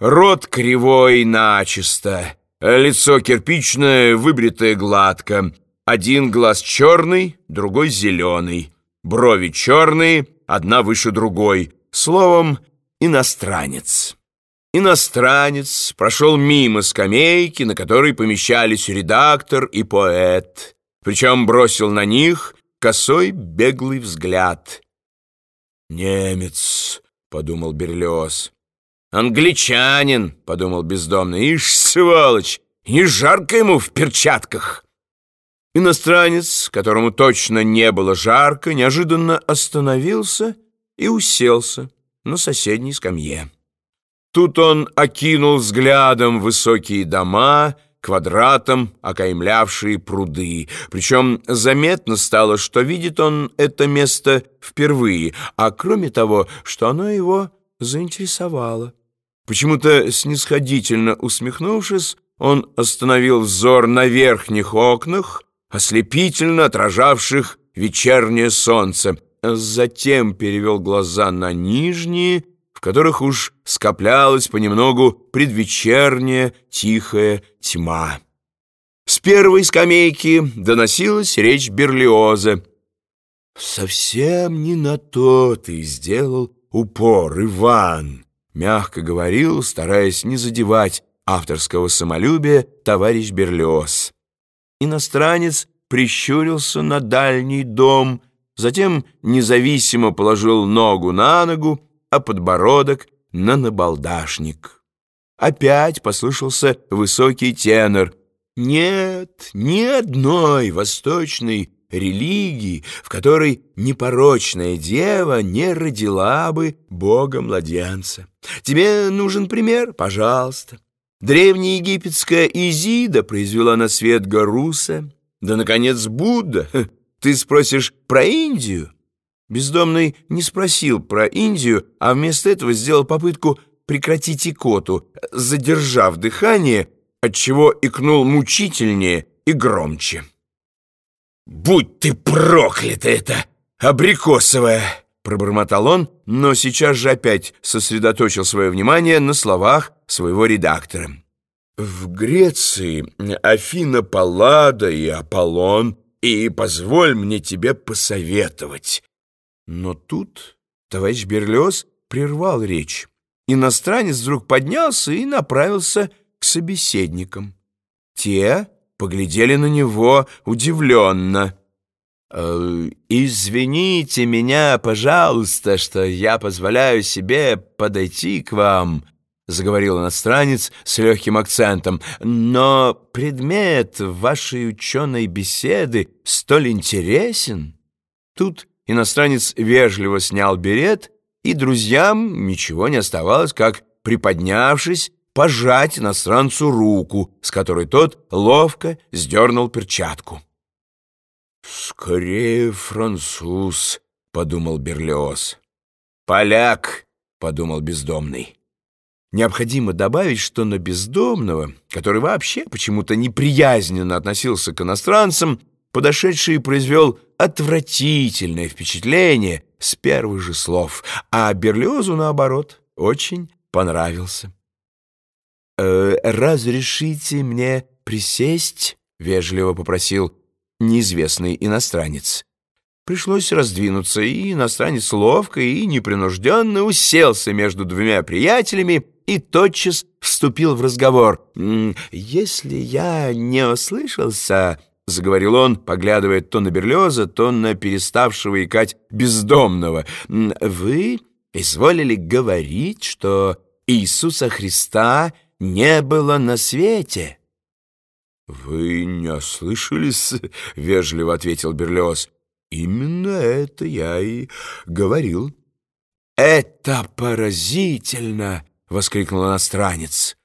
Рот кривой начисто, лицо кирпичное, выбритое гладко. Один глаз черный, другой зеленый. Брови черные, одна выше другой. Словом, иностранец. Иностранец прошел мимо скамейки, на которой помещались редактор и поэт, причем бросил на них косой беглый взгляд. «Немец», — подумал Берлиоз. «Англичанин», — подумал бездомный, — «ишь, сволочь, не жарко ему в перчатках». Иностранец, которому точно не было жарко, неожиданно остановился и уселся на соседней скамье. Тут он окинул взглядом высокие дома, квадратом окаймлявшие пруды. Причем заметно стало, что видит он это место впервые, а кроме того, что оно его заинтересовало. Почему-то снисходительно усмехнувшись, он остановил взор на верхних окнах, ослепительно отражавших вечернее солнце, затем перевел глаза на нижние, в которых уж скоплялась понемногу предвечерняя тихая тьма. С первой скамейки доносилась речь Берлиоза. «Совсем не на то ты сделал упор, Иван», — мягко говорил, стараясь не задевать авторского самолюбия товарищ Берлиоз. Иностранец прищурился на дальний дом, затем независимо положил ногу на ногу, а подбородок на набалдашник. Опять послышался высокий тенор. Нет ни одной восточной религии, в которой непорочная дева не родила бы Бога-младенца. Тебе нужен пример? Пожалуйста. Древнеегипетская Изида произвела на свет Гаруса, да, наконец, Будда. Ты спросишь про Индию? Бездомный не спросил про Индию, а вместо этого сделал попытку прекратить икоту, задержав дыхание, отчего икнул мучительнее и громче. «Будь ты проклята это, абрикосовая!» Пробормотал он, но сейчас же опять сосредоточил свое внимание на словах своего редактора. «В Греции Афина Паллада и Аполлон, и позволь мне тебе посоветовать». Но тут товарищ Берлиоз прервал речь. Иностранец вдруг поднялся и направился к собеседникам. Те поглядели на него удивленно. «Э, «Извините меня, пожалуйста, что я позволяю себе подойти к вам», заговорил иностранец с легким акцентом, «но предмет вашей ученой беседы столь интересен». Тут иностранец вежливо снял берет, и друзьям ничего не оставалось, как, приподнявшись, пожать иностранцу руку, с которой тот ловко сдернул перчатку. «Скорее француз», — подумал Берлиоз. «Поляк», — подумал бездомный. Необходимо добавить, что на бездомного, который вообще почему-то неприязненно относился к иностранцам, подошедший произвел отвратительное впечатление с первых же слов, а Берлиозу, наоборот, очень понравился. «Э, «Разрешите мне присесть?» — вежливо попросил неизвестный иностранец. Пришлось раздвинуться, и иностранец ловко и непринужденно уселся между двумя приятелями и тотчас вступил в разговор. «Если я не ослышался...» — заговорил он, поглядывая то на Берлиоза, то на переставшего икать бездомного. «Вы изволили говорить, что Иисуса Христа не было на свете?» «Вы не ослышались?» — вежливо ответил Берлиоз. «Именно это я и говорил». «Это поразительно!» — воскликнул иностранец.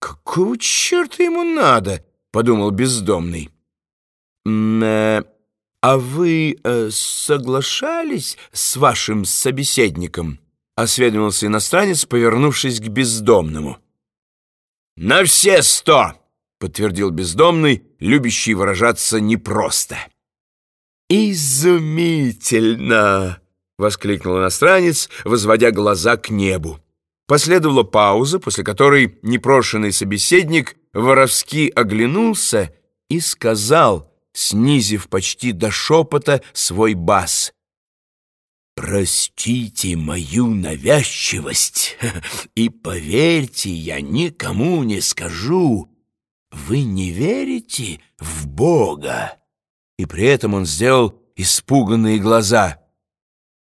«Какого черта ему надо?» — подумал бездомный. «Э, «А вы э, соглашались с вашим собеседником?» — осведомился иностранец, повернувшись к бездомному. «На все сто!» подтвердил бездомный, любящий выражаться непросто. «Изумительно!» — воскликнул иностранец, возводя глаза к небу. Последовала пауза, после которой непрошенный собеседник воровски оглянулся и сказал, снизив почти до шепота свой бас. «Простите мою навязчивость, и поверьте, я никому не скажу. Вы не верите в Бога?» И при этом он сделал испуганные глаза.